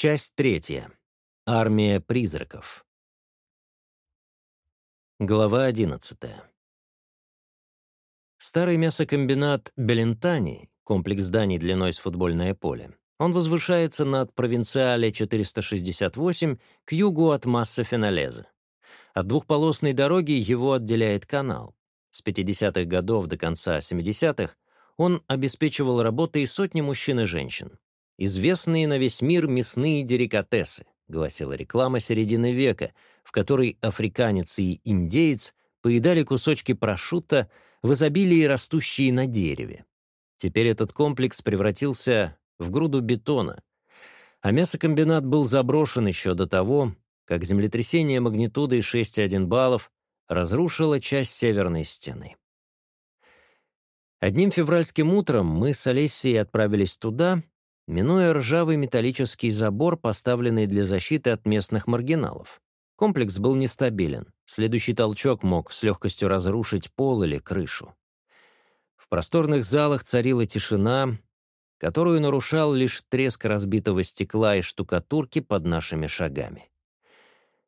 Часть третья. Армия призраков. Глава 11. Старый мясокомбинат Белентани, комплекс зданий длиной с футбольное поле, он возвышается над провинциале 468 к югу от масса Феналеза. От двухполосной дороги его отделяет канал. С 50-х годов до конца 70-х он обеспечивал работой сотни мужчин и женщин. Известные на весь мир мясные деликатесы, гласила реклама середины века, в которой африканец и индеец поедали кусочки прошута в изобилии, растущие на дереве. Теперь этот комплекс превратился в груду бетона, а мясокомбинат был заброшен еще до того, как землетрясение магнитудой 6,1 баллов разрушило часть северной стены. Одним февральским утром мы с Олесей отправились туда, минуя ржавый металлический забор, поставленный для защиты от местных маргиналов. Комплекс был нестабилен. Следующий толчок мог с легкостью разрушить пол или крышу. В просторных залах царила тишина, которую нарушал лишь треск разбитого стекла и штукатурки под нашими шагами.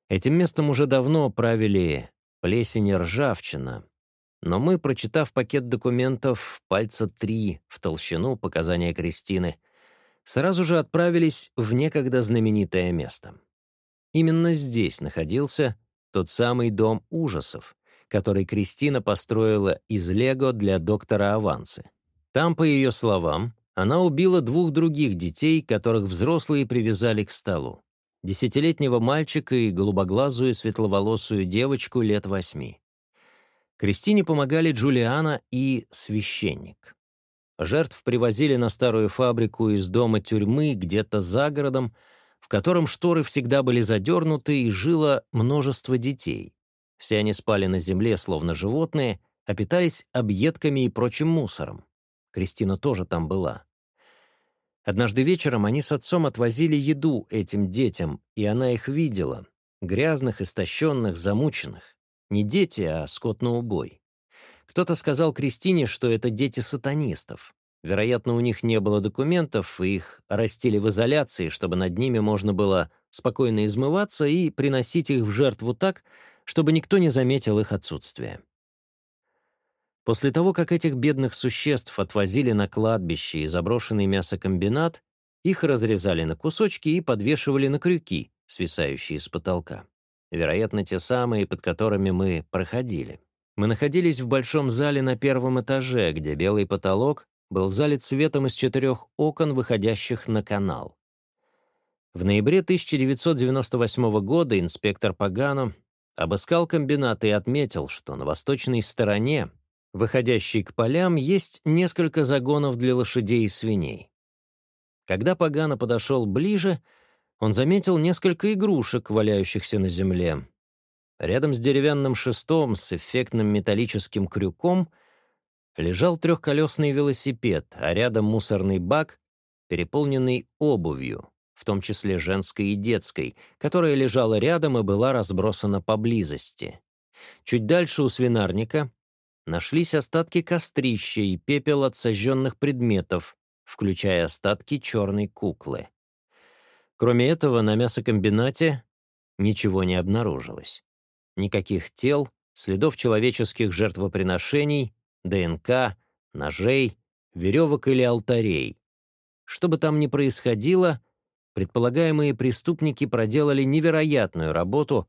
Этим местом уже давно правили плесень и ржавчина, но мы, прочитав пакет документов, пальца три в толщину показания Кристины, сразу же отправились в некогда знаменитое место. Именно здесь находился тот самый дом ужасов, который Кристина построила из лего для доктора Авансы. Там, по ее словам, она убила двух других детей, которых взрослые привязали к столу. Десятилетнего мальчика и голубоглазую светловолосую девочку лет восьми. Кристине помогали Джулиана и священник. Жертв привозили на старую фабрику из дома тюрьмы где-то за городом, в котором шторы всегда были задернуты и жило множество детей. Все они спали на земле, словно животные, а питались объедками и прочим мусором. Кристина тоже там была. Однажды вечером они с отцом отвозили еду этим детям, и она их видела. Грязных, истощенных, замученных. Не дети, а скот на убой. Кто-то сказал Кристине, что это дети сатанистов. Вероятно, у них не было документов, и их растили в изоляции, чтобы над ними можно было спокойно измываться и приносить их в жертву так, чтобы никто не заметил их отсутствие. После того, как этих бедных существ отвозили на кладбище и заброшенный мясокомбинат, их разрезали на кусочки и подвешивали на крюки, свисающие с потолка. Вероятно, те самые, под которыми мы проходили. Мы находились в большом зале на первом этаже, где белый потолок был залит светом из четырех окон, выходящих на канал. В ноябре 1998 года инспектор Пагано обыскал комбинат и отметил, что на восточной стороне, выходящей к полям, есть несколько загонов для лошадей и свиней. Когда Пагано подошел ближе, он заметил несколько игрушек, валяющихся на земле. Рядом с деревянным шестом с эффектным металлическим крюком лежал трехколесный велосипед, а рядом мусорный бак, переполненный обувью, в том числе женской и детской, которая лежала рядом и была разбросана поблизости. Чуть дальше у свинарника нашлись остатки кострища и пепел от сожженных предметов, включая остатки черной куклы. Кроме этого, на мясокомбинате ничего не обнаружилось. Никаких тел, следов человеческих жертвоприношений ДНК, ножей, веревок или алтарей. Что бы там ни происходило, предполагаемые преступники проделали невероятную работу,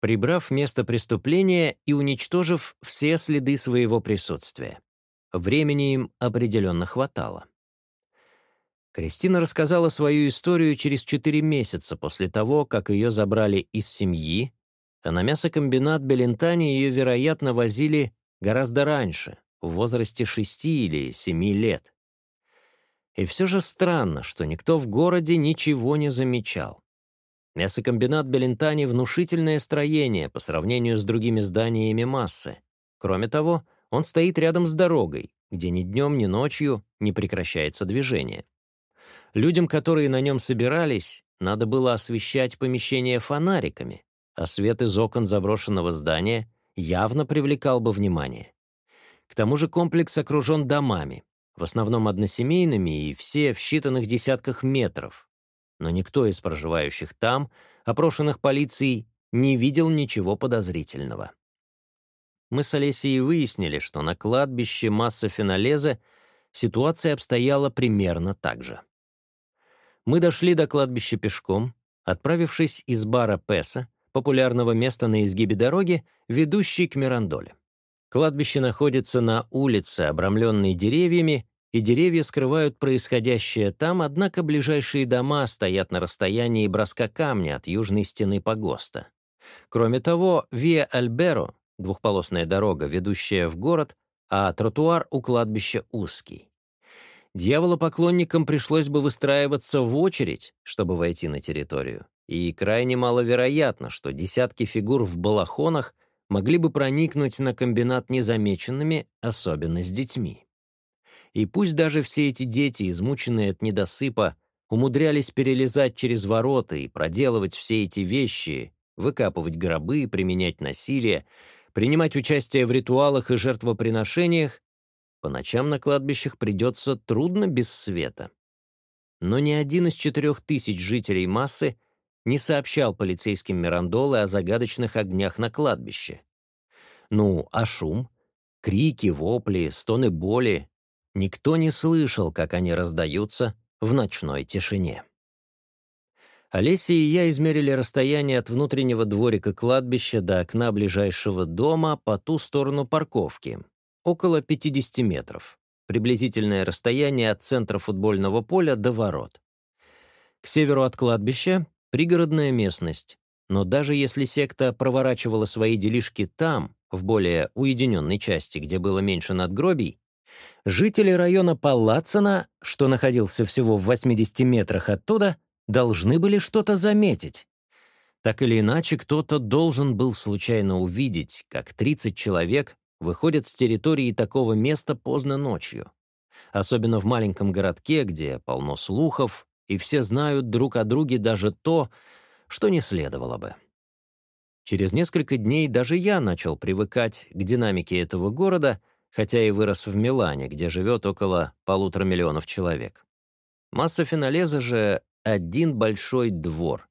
прибрав место преступления и уничтожив все следы своего присутствия. Времени им определенно хватало. Кристина рассказала свою историю через 4 месяца после того, как ее забрали из семьи, а на мясокомбинат Белентани ее, вероятно, возили Гораздо раньше, в возрасте шести или семи лет. И все же странно, что никто в городе ничего не замечал. Мясокомбинат Белентани — внушительное строение по сравнению с другими зданиями массы. Кроме того, он стоит рядом с дорогой, где ни днем, ни ночью не прекращается движение. Людям, которые на нем собирались, надо было освещать помещение фонариками, а свет из окон заброшенного здания явно привлекал бы внимание. К тому же комплекс окружен домами, в основном односемейными и все в считанных десятках метров. Но никто из проживающих там, опрошенных полицией, не видел ничего подозрительного. Мы с Олесей выяснили, что на кладбище масса фенолеза ситуация обстояла примерно так же. Мы дошли до кладбища пешком, отправившись из бара Песа, популярного места на изгибе дороги, ведущей к Мирандоле. Кладбище находится на улице, обрамленной деревьями, и деревья скрывают происходящее там, однако ближайшие дома стоят на расстоянии броска камня от южной стены погоста. Кроме того, Виа Альберо, двухполосная дорога, ведущая в город, а тротуар у кладбища узкий. Дьяволопоклонникам пришлось бы выстраиваться в очередь, чтобы войти на территорию и крайне маловероятно, что десятки фигур в балахонах могли бы проникнуть на комбинат незамеченными, особенно с детьми. И пусть даже все эти дети, измученные от недосыпа, умудрялись перелезать через ворота и проделывать все эти вещи, выкапывать гробы, применять насилие, принимать участие в ритуалах и жертвоприношениях, по ночам на кладбищах придется трудно без света. Но ни один из четырех тысяч жителей массы — не сообщал полицейским Мирандолы о загадочных огнях на кладбище. Ну, а шум? Крики, вопли, стоны боли. Никто не слышал, как они раздаются в ночной тишине. Олеся и я измерили расстояние от внутреннего дворика кладбища до окна ближайшего дома по ту сторону парковки. Около 50 метров. Приблизительное расстояние от центра футбольного поля до ворот. К северу от кладбища пригородная местность. Но даже если секта проворачивала свои делишки там, в более уединенной части, где было меньше надгробий, жители района Палацина, что находился всего в 80 метрах оттуда, должны были что-то заметить. Так или иначе, кто-то должен был случайно увидеть, как 30 человек выходят с территории такого места поздно ночью. Особенно в маленьком городке, где полно слухов, и все знают друг о друге даже то, что не следовало бы. Через несколько дней даже я начал привыкать к динамике этого города, хотя и вырос в Милане, где живет около полутора миллионов человек. Масса Финалеза же — один большой двор,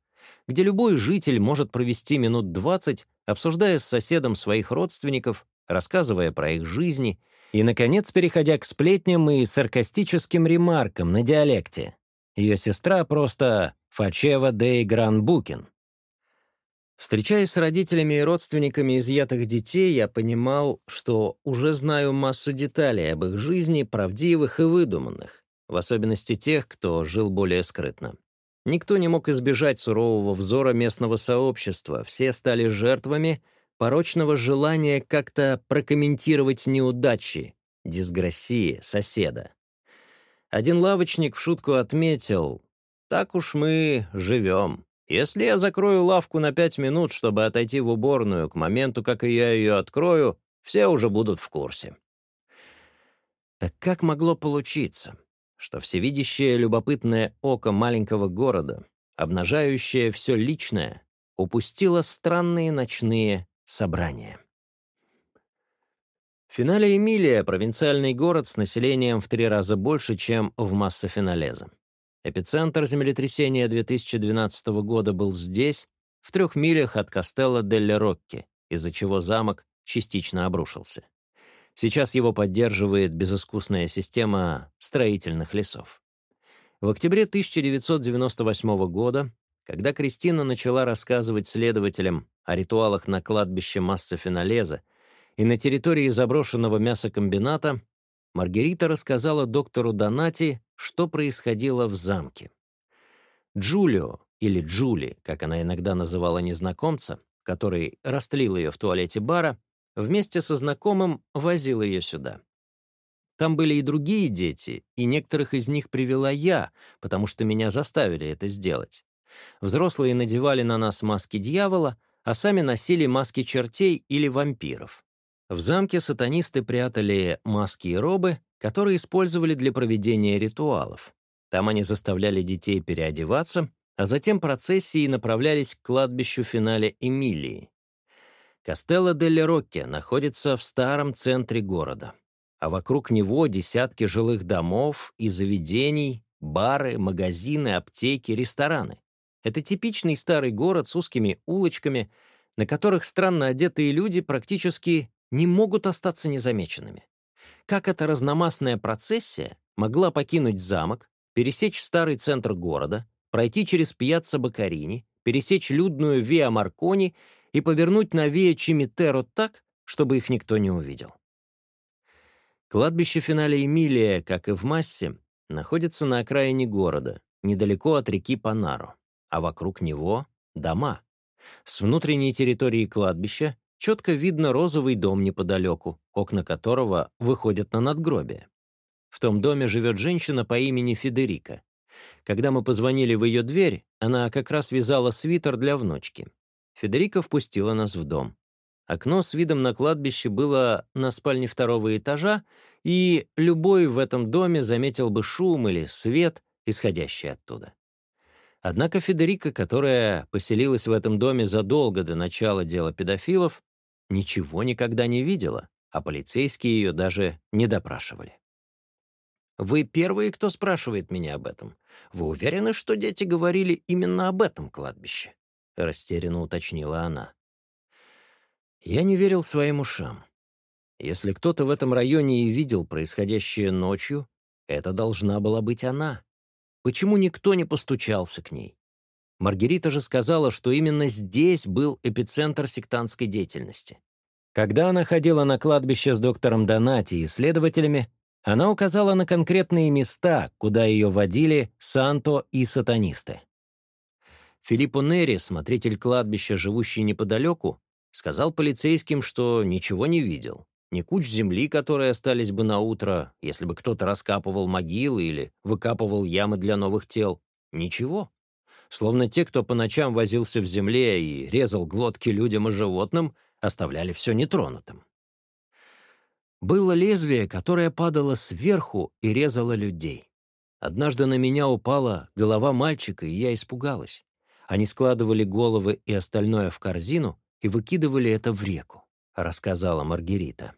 где любой житель может провести минут 20, обсуждая с соседом своих родственников, рассказывая про их жизни и, наконец, переходя к сплетням и саркастическим ремаркам на диалекте, ее сестра просто Фачева Дей Гранбукин. Встречаясь с родителями и родственниками изъятых детей, я понимал, что уже знаю массу деталей об их жизни, правдивых и выдуманных, в особенности тех, кто жил более скрытно. Никто не мог избежать сурового взора местного сообщества, все стали жертвами порочного желания как-то прокомментировать неудачи, дисграссии соседа. Один лавочник в шутку отметил, «Так уж мы живем. Если я закрою лавку на пять минут, чтобы отойти в уборную, к моменту, как я ее открою, все уже будут в курсе». Так как могло получиться, что всевидящее любопытное око маленького города, обнажающее все личное, упустило странные ночные собрания? Финале Эмилия — провинциальный город с населением в три раза больше, чем в Массафиналезе. Эпицентр землетрясения 2012 года был здесь, в трех милях от Кастелла дель Рокки, из-за чего замок частично обрушился. Сейчас его поддерживает безыскусная система строительных лесов. В октябре 1998 года, когда Кристина начала рассказывать следователям о ритуалах на кладбище Массафиналеза, и на территории заброшенного мясокомбината, Маргарита рассказала доктору Донати, что происходило в замке. Джулио, или Джули, как она иногда называла незнакомца, который растлил ее в туалете бара, вместе со знакомым возил ее сюда. Там были и другие дети, и некоторых из них привела я, потому что меня заставили это сделать. Взрослые надевали на нас маски дьявола, а сами носили маски чертей или вампиров. В замке сатанисты прятали маски и робы, которые использовали для проведения ритуалов. Там они заставляли детей переодеваться, а затем процессии направлялись к кладбищу финале Эмилии. Кастелло дель Рокке находится в старом центре города, а вокруг него десятки жилых домов и заведений, бары, магазины, аптеки, рестораны. Это типичный старый город с узкими улочками, на которых странно одетые люди практически не могут остаться незамеченными. Как эта разномастная процессия могла покинуть замок, пересечь старый центр города, пройти через Пьяцца Бакарини, пересечь людную Виа Маркони и повернуть на Виа Чимитеро так, чтобы их никто не увидел. Кладбище финале Эмилия, как и в массе, находится на окраине города, недалеко от реки Панаро, а вокруг него — дома. С внутренней территории кладбища четко видно розовый дом неподалеку, окна которого выходят на надгробие. В том доме живет женщина по имени Федерика. Когда мы позвонили в ее дверь, она как раз вязала свитер для внучки. Федерика впустила нас в дом. Окно с видом на кладбище было на спальне второго этажа, и любой в этом доме заметил бы шум или свет, исходящий оттуда. Однако Федерика, которая поселилась в этом доме задолго до начала дела педофилов, ничего никогда не видела, а полицейские ее даже не допрашивали. «Вы первые, кто спрашивает меня об этом. Вы уверены, что дети говорили именно об этом кладбище?» — растерянно уточнила она. Я не верил своим ушам. Если кто-то в этом районе и видел происходящее ночью, это должна была быть она. Почему никто не постучался к ней? Маргарита же сказала, что именно здесь был эпицентр сектантской деятельности. Когда она ходила на кладбище с доктором Донати и следователями, она указала на конкретные места, куда ее водили Санто и сатанисты. Филиппо Нери, смотритель кладбища, живущий неподалеку, сказал полицейским, что ничего не видел. Ни куч земли, которые остались бы на утро, если бы кто-то раскапывал могилы или выкапывал ямы для новых тел. Ничего словно те, кто по ночам возился в земле и резал глотки людям и животным, оставляли все нетронутым. Было лезвие, которое падало сверху и резало людей. Однажды на меня упала голова мальчика, и я испугалась. Они складывали головы и остальное в корзину и выкидывали это в реку, рассказала Маргарита.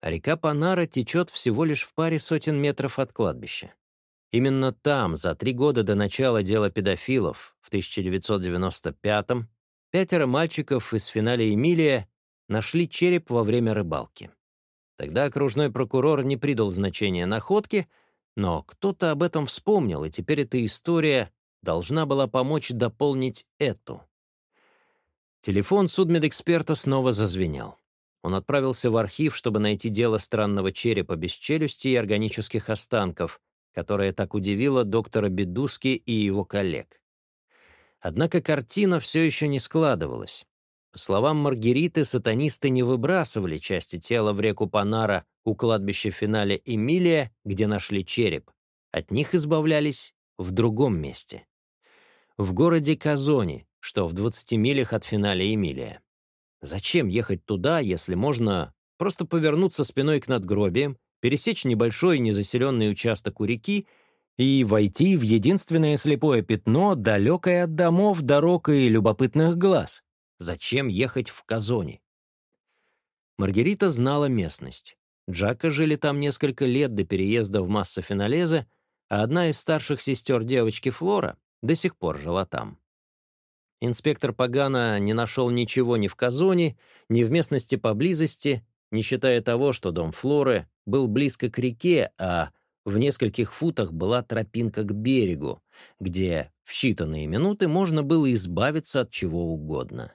Река Панара течет всего лишь в паре сотен метров от кладбища. Именно там, за три года до начала дела педофилов, в 1995-м, пятеро мальчиков из финале «Эмилия» нашли череп во время рыбалки. Тогда окружной прокурор не придал значения находке, но кто-то об этом вспомнил, и теперь эта история должна была помочь дополнить эту. Телефон судмедэксперта снова зазвенел. Он отправился в архив, чтобы найти дело странного черепа без челюсти и органических останков, которая так удивила доктора Бедуски и его коллег. Однако картина все еще не складывалась. По словам Маргариты, сатанисты не выбрасывали части тела в реку Панара у кладбища финале Эмилия, где нашли череп. От них избавлялись в другом месте. В городе Казони, что в 20 милях от финале Эмилия. Зачем ехать туда, если можно просто повернуться спиной к надгробиям пересечь небольшой незаселенный участок у реки и войти в единственное слепое пятно, далекое от домов, дорог и любопытных глаз. Зачем ехать в Казони? Маргарита знала местность. Джака жили там несколько лет до переезда в Масса Финалезе, а одна из старших сестер девочки Флора до сих пор жила там. Инспектор Пагана не нашел ничего ни в Казони, ни в местности поблизости, не считая того, что дом Флоры был близко к реке, а в нескольких футах была тропинка к берегу, где в считанные минуты можно было избавиться от чего угодно.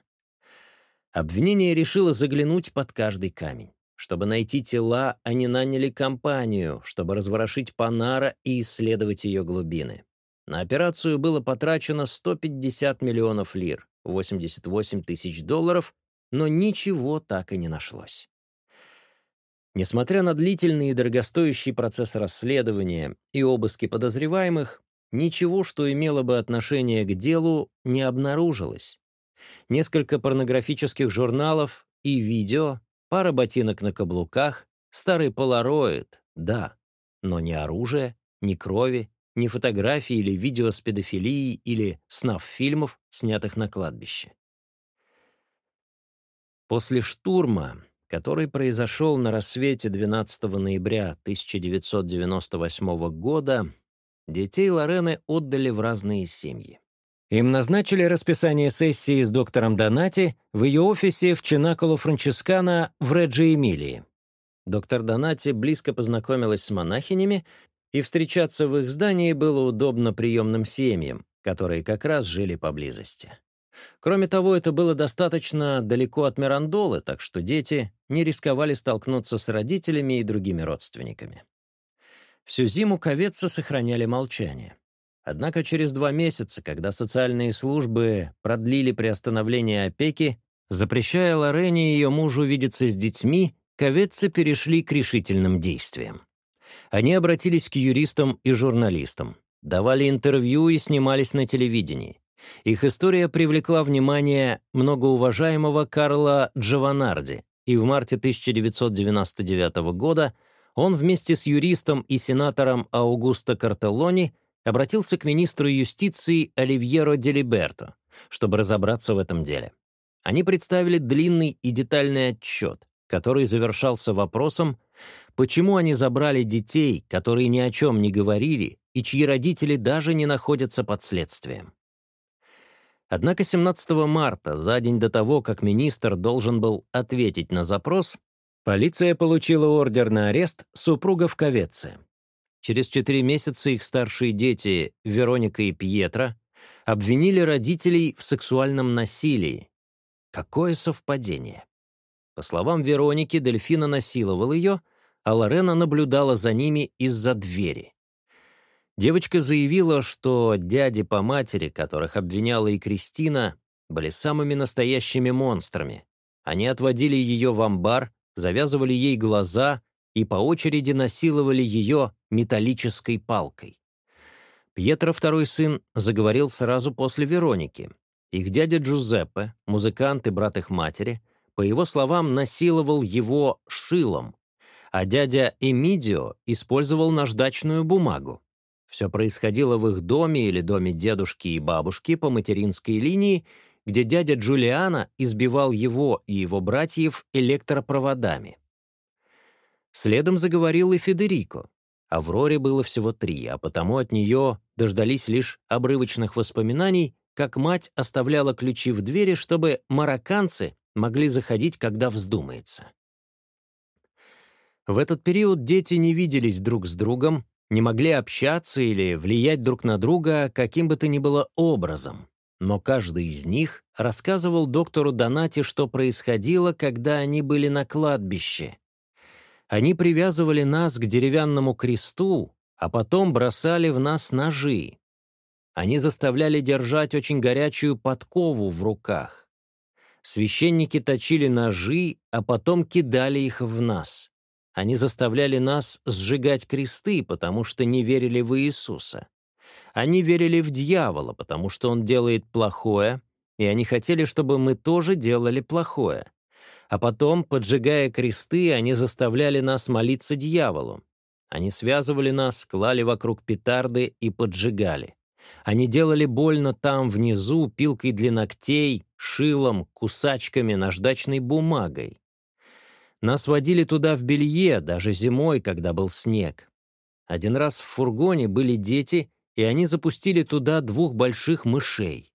Обвинение решило заглянуть под каждый камень. Чтобы найти тела, а они наняли компанию, чтобы разворошить Панара и исследовать ее глубины. На операцию было потрачено 150 миллионов лир, 88 тысяч долларов, но ничего так и не нашлось. Несмотря на длительный и дорогостоящий процесс расследования и обыски подозреваемых, ничего, что имело бы отношение к делу, не обнаружилось. Несколько порнографических журналов и видео, пара ботинок на каблуках, старый полароид, да, но ни оружия, ни крови, ни фотографии или видео с педофилией или снав фильмов, снятых на кладбище. После штурма который произошел на рассвете 12 ноября 1998 года, детей Лорены отдали в разные семьи. Им назначили расписание сессии с доктором Донати в ее офисе в Чинаколо Франческана в Реджи Эмилии. Доктор Донати близко познакомилась с монахинями, и встречаться в их здании было удобно приемным семьям, которые как раз жили поблизости. Кроме того, это было достаточно далеко от Мирандолы, так что дети не рисковали столкнуться с родителями и другими родственниками. Всю зиму ковецы сохраняли молчание. Однако через два месяца, когда социальные службы продлили приостановление опеки, запрещая Лорене и ее мужу видеться с детьми, ковецы перешли к решительным действиям. Они обратились к юристам и журналистам, давали интервью и снимались на телевидении. Их история привлекла внимание многоуважаемого Карла Джованарди, и в марте 1999 года он вместе с юристом и сенатором Аугусто Картеллони обратился к министру юстиции Оливьеро Делиберто, чтобы разобраться в этом деле. Они представили длинный и детальный отчет, который завершался вопросом, почему они забрали детей, которые ни о чем не говорили и чьи родители даже не находятся под следствием. Однако 17 марта, за день до того, как министр должен был ответить на запрос, полиция получила ордер на арест супругов Ковецы. Через четыре месяца их старшие дети, Вероника и Пьетро, обвинили родителей в сексуальном насилии. Какое совпадение! По словам Вероники, Дельфина насиловал ее, а Лорена наблюдала за ними из-за двери. Девочка заявила, что дяди по матери, которых обвиняла и Кристина, были самыми настоящими монстрами. Они отводили ее в амбар, завязывали ей глаза и по очереди насиловали ее металлической палкой. Пьетро, второй сын, заговорил сразу после Вероники. Их дядя Джузеппе, музыкант и брат их матери, по его словам, насиловал его шилом, а дядя Эмидио использовал наждачную бумагу. Все происходило в их доме или доме дедушки и бабушки по материнской линии, где дядя Джулиана избивал его и его братьев электропроводами. Следом заговорил и Федерико. Авроре было всего три, а потому от нее дождались лишь обрывочных воспоминаний, как мать оставляла ключи в двери, чтобы марокканцы могли заходить, когда вздумается. В этот период дети не виделись друг с другом, не могли общаться или влиять друг на друга каким бы то ни было образом, но каждый из них рассказывал доктору Донати, что происходило, когда они были на кладбище. Они привязывали нас к деревянному кресту, а потом бросали в нас ножи. Они заставляли держать очень горячую подкову в руках. Священники точили ножи, а потом кидали их в нас. Они заставляли нас сжигать кресты, потому что не верили в Иисуса. Они верили в дьявола, потому что он делает плохое, и они хотели, чтобы мы тоже делали плохое. А потом, поджигая кресты, они заставляли нас молиться дьяволу. Они связывали нас, клали вокруг петарды и поджигали. Они делали больно там, внизу, пилкой для ногтей, шилом, кусачками, наждачной бумагой. Нас водили туда в белье, даже зимой, когда был снег. Один раз в фургоне были дети, и они запустили туда двух больших мышей.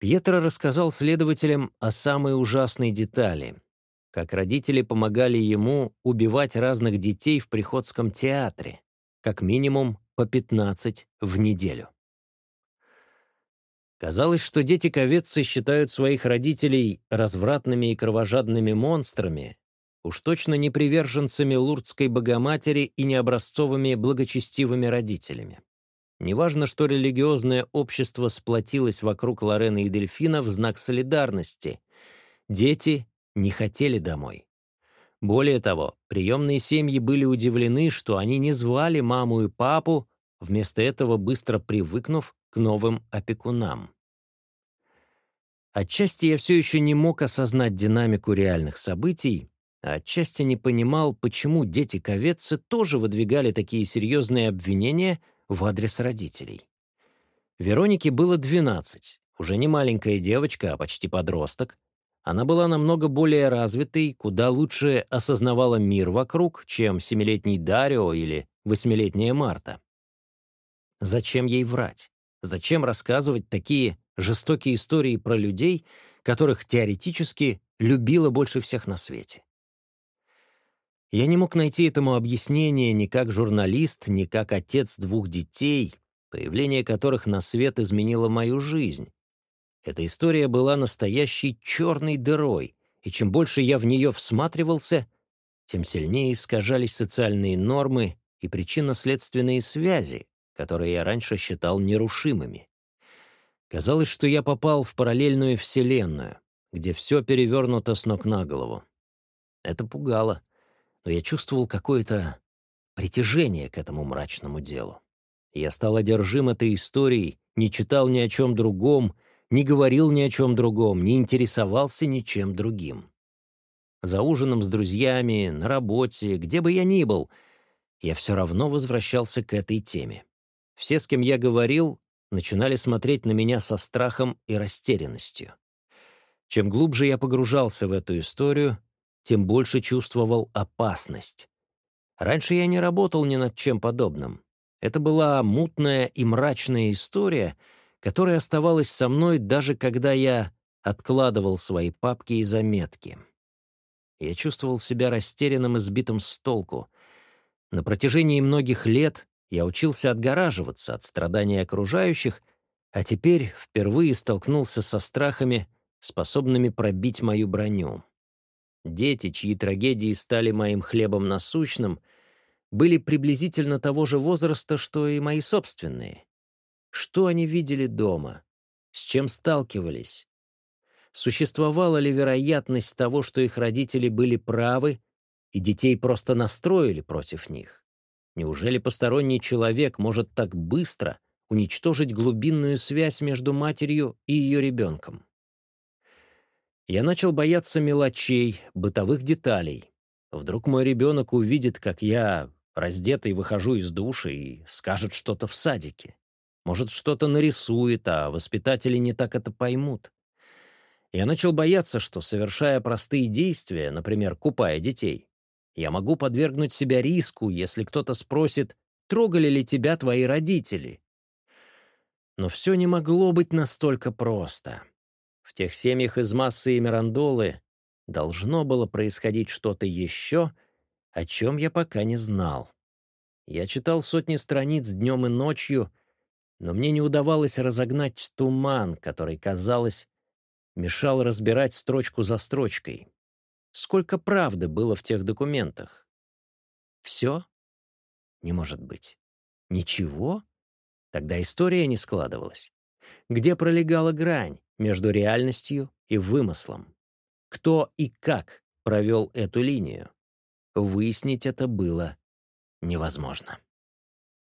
Пьетро рассказал следователям о самой ужасной детали, как родители помогали ему убивать разных детей в Приходском театре, как минимум по 15 в неделю. Казалось, что дети Ковецы считают своих родителей развратными и кровожадными монстрами, уж точно не приверженцами Лурдской Богоматери и не образцовыми благочестивыми родителями. Неважно, что религиозное общество сплотилось вокруг Лорены и Дельфина в знак солидарности. Дети не хотели домой. Более того, приемные семьи были удивлены, что они не звали маму и папу, вместо этого быстро привыкнув, к новым опекунам. Отчасти я все еще не мог осознать динамику реальных событий, а отчасти не понимал, почему дети Ковецы тоже выдвигали такие серьезные обвинения в адрес родителей. Веронике было 12, уже не маленькая девочка, а почти подросток. Она была намного более развитой, куда лучше осознавала мир вокруг, чем семилетний Дарио или восьмилетняя Марта. Зачем ей врать? Зачем рассказывать такие жестокие истории про людей, которых теоретически любила больше всех на свете? Я не мог найти этому объяснение ни как журналист, ни как отец двух детей, появление которых на свет изменило мою жизнь. Эта история была настоящей черной дырой, и чем больше я в нее всматривался, тем сильнее искажались социальные нормы и причинно-следственные связи, которые я раньше считал нерушимыми. Казалось, что я попал в параллельную вселенную, где все перевернуто с ног на голову. Это пугало, но я чувствовал какое-то притяжение к этому мрачному делу. Я стал одержим этой историей, не читал ни о чем другом, не говорил ни о чем другом, не интересовался ничем другим. За ужином с друзьями, на работе, где бы я ни был, я все равно возвращался к этой теме. Все, с кем я говорил, начинали смотреть на меня со страхом и растерянностью. Чем глубже я погружался в эту историю, тем больше чувствовал опасность. Раньше я не работал ни над чем подобным. Это была мутная и мрачная история, которая оставалась со мной даже когда я откладывал свои папки и заметки. Я чувствовал себя растерянным и сбитым с толку. На протяжении многих лет я учился отгораживаться от страданий окружающих, а теперь впервые столкнулся со страхами, способными пробить мою броню. Дети, чьи трагедии стали моим хлебом насущным, были приблизительно того же возраста, что и мои собственные. Что они видели дома? С чем сталкивались? Существовала ли вероятность того, что их родители были правы, и детей просто настроили против них? Неужели посторонний человек может так быстро уничтожить глубинную связь между матерью и ее ребенком? Я начал бояться мелочей, бытовых деталей. Вдруг мой ребенок увидит, как я, раздетый, выхожу из души и скажет что-то в садике. Может, что-то нарисует, а воспитатели не так это поймут. Я начал бояться, что, совершая простые действия, например, купая детей, я могу подвергнуть себя риску, если кто-то спросит, трогали ли тебя твои родители. Но все не могло быть настолько просто. В тех семьях из массы и Мирандолы должно было происходить что-то еще, о чем я пока не знал. Я читал сотни страниц днем и ночью, но мне не удавалось разогнать туман, который, казалось, мешал разбирать строчку за строчкой сколько правды было в тех документах. Все? Не может быть. Ничего? Тогда история не складывалась. Где пролегала грань между реальностью и вымыслом? Кто и как провел эту линию? Выяснить это было невозможно.